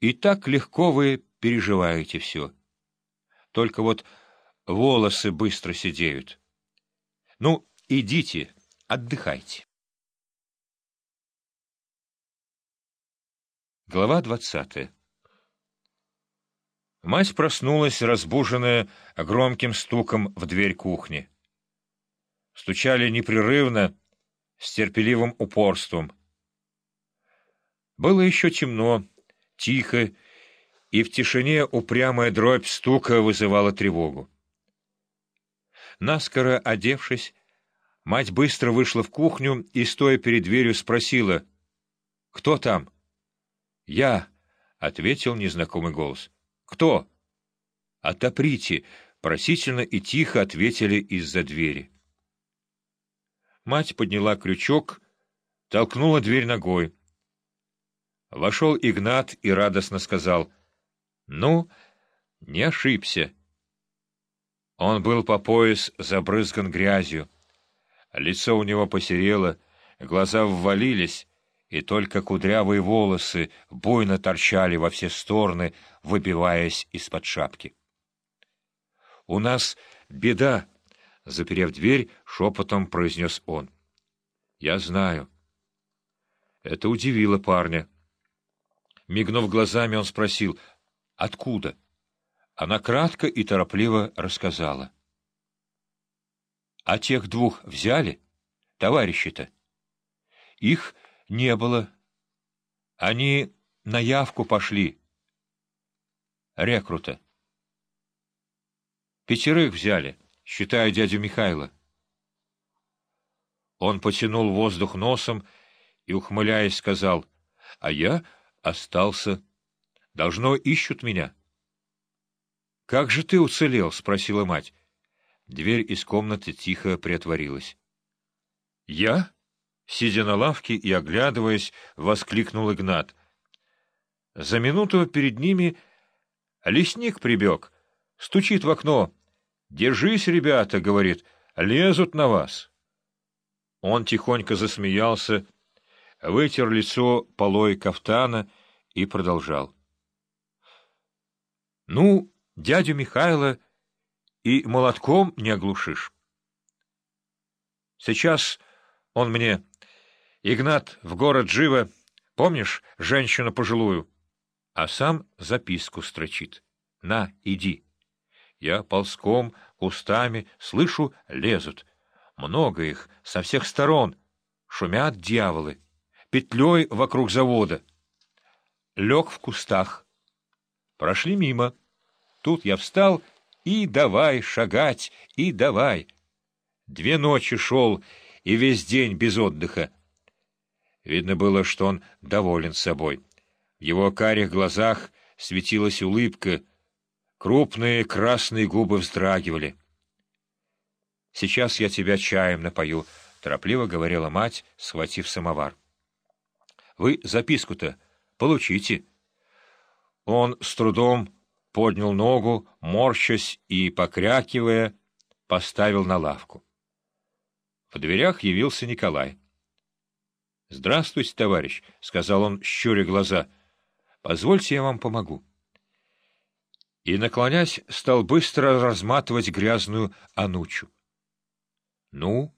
И так легко вы переживаете все. Только вот волосы быстро сидеют. Ну, идите, отдыхайте. Глава двадцатая Мать проснулась, разбуженная громким стуком в дверь кухни. Стучали непрерывно, с терпеливым упорством. Было еще темно, тихо, и в тишине упрямая дробь стука вызывала тревогу. Наскоро одевшись, мать быстро вышла в кухню и, стоя перед дверью, спросила, «Кто там?» «Я», — ответил незнакомый голос. «Кто?» «Отоприте!» — просительно и тихо ответили из-за двери. Мать подняла крючок, толкнула дверь ногой. Вошел Игнат и радостно сказал, «Ну, не ошибся». Он был по пояс забрызган грязью. Лицо у него посерело, глаза ввалились, и только кудрявые волосы буйно торчали во все стороны, выбиваясь из-под шапки. — У нас беда! — заперев дверь, шепотом произнес он. — Я знаю. Это удивило парня. Мигнув глазами, он спросил, — Откуда? Она кратко и торопливо рассказала. — А тех двух взяли? Товарищи-то? — Их не было. Они на явку пошли. Рекрута. Пятерых взяли, считая дядю Михайла. Он потянул воздух носом и, ухмыляясь, сказал, «А я остался. Должно, ищут меня». «Как же ты уцелел?» — спросила мать. Дверь из комнаты тихо приотворилась. «Я?» Сидя на лавке и оглядываясь, воскликнул Игнат. За минуту перед ними лесник прибег, стучит в окно. «Держись, ребята!» — говорит. «Лезут на вас!» Он тихонько засмеялся, вытер лицо полой кафтана и продолжал. «Ну, дядю Михайла и молотком не оглушишь. Сейчас он мне Игнат в город живо, помнишь, женщину пожилую? А сам записку строчит. На, иди. Я ползком, кустами, слышу, лезут. Много их, со всех сторон. Шумят дьяволы. Петлей вокруг завода. Лег в кустах. Прошли мимо. Тут я встал и давай шагать, и давай. Две ночи шел, и весь день без отдыха. Видно было, что он доволен собой. В его карих глазах светилась улыбка, крупные красные губы вздрагивали. — Сейчас я тебя чаем напою, — торопливо говорила мать, схватив самовар. — Вы записку-то получите. Он с трудом поднял ногу, морщась и, покрякивая, поставил на лавку. В дверях явился Николай. — Здравствуйте, товарищ, — сказал он, щуря глаза. — Позвольте, я вам помогу. И, наклонясь, стал быстро разматывать грязную анучу. — Ну? —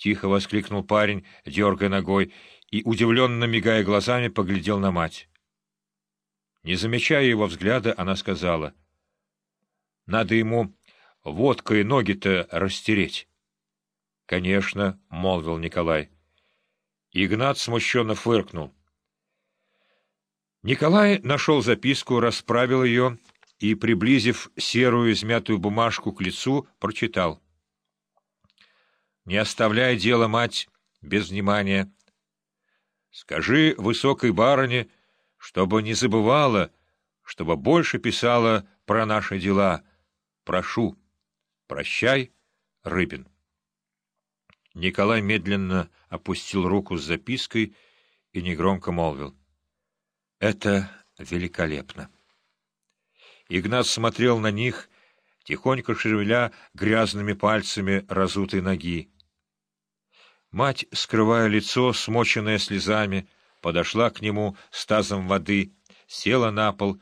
тихо воскликнул парень, дергая ногой, и, удивленно мигая глазами, поглядел на мать. Не замечая его взгляда, она сказала. — Надо ему водкой ноги-то растереть. — Конечно, — молвил Николай. — Игнат смущенно фыркнул. Николай нашел записку, расправил ее и, приблизив серую измятую бумажку к лицу, прочитал. «Не оставляй дело, мать, без внимания. Скажи высокой барыне, чтобы не забывала, чтобы больше писала про наши дела. Прошу. Прощай, Рыбин». Николай медленно опустил руку с запиской и негромко молвил. — Это великолепно. Игнат смотрел на них, тихонько шевеля грязными пальцами разутой ноги. Мать, скрывая лицо, смоченное слезами, подошла к нему с тазом воды, села на пол